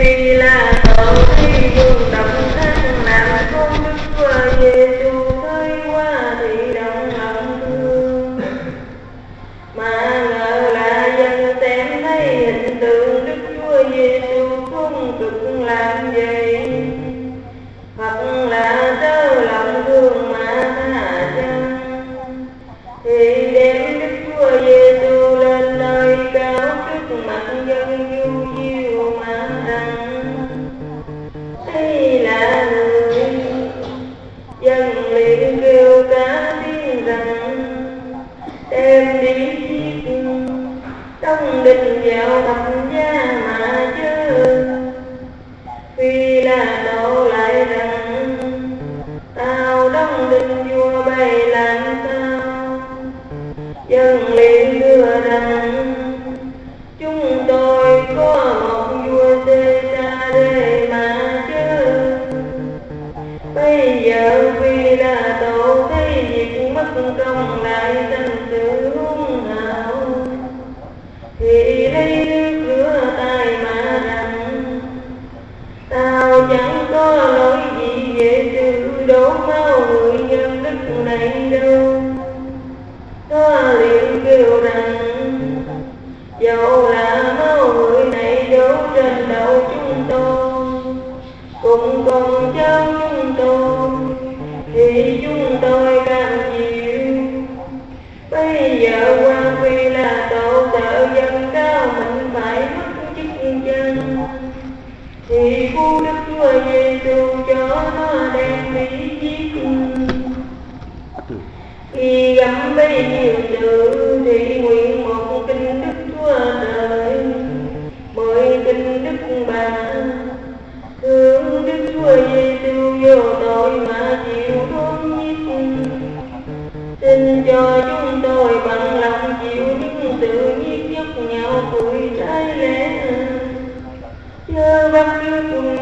إلى đây là người dân liền kêu cả tiếng rằng đem đi giết trong đình vào thập giá mà chớ. Khi là tổ lại rằng, tao đóng đinh vua bay làm sao dân liền đưa rằng bây giờ vì đã tổ thấy việc mất công lại thành sự hung hào. Thì lấy nước rửa tay mà rằng tao chẳng có lỗi gì về sự đổ máu cùng cháu chúng tôi thì chúng tôi cam chịu. Bây giờ quan phi là tổ sợ dân cao mình phải mất chức chân. Thì cứu đức chúa giêsu cho nó đem đi giết. Khi gắm bấy nhiêu sự thì Thank you.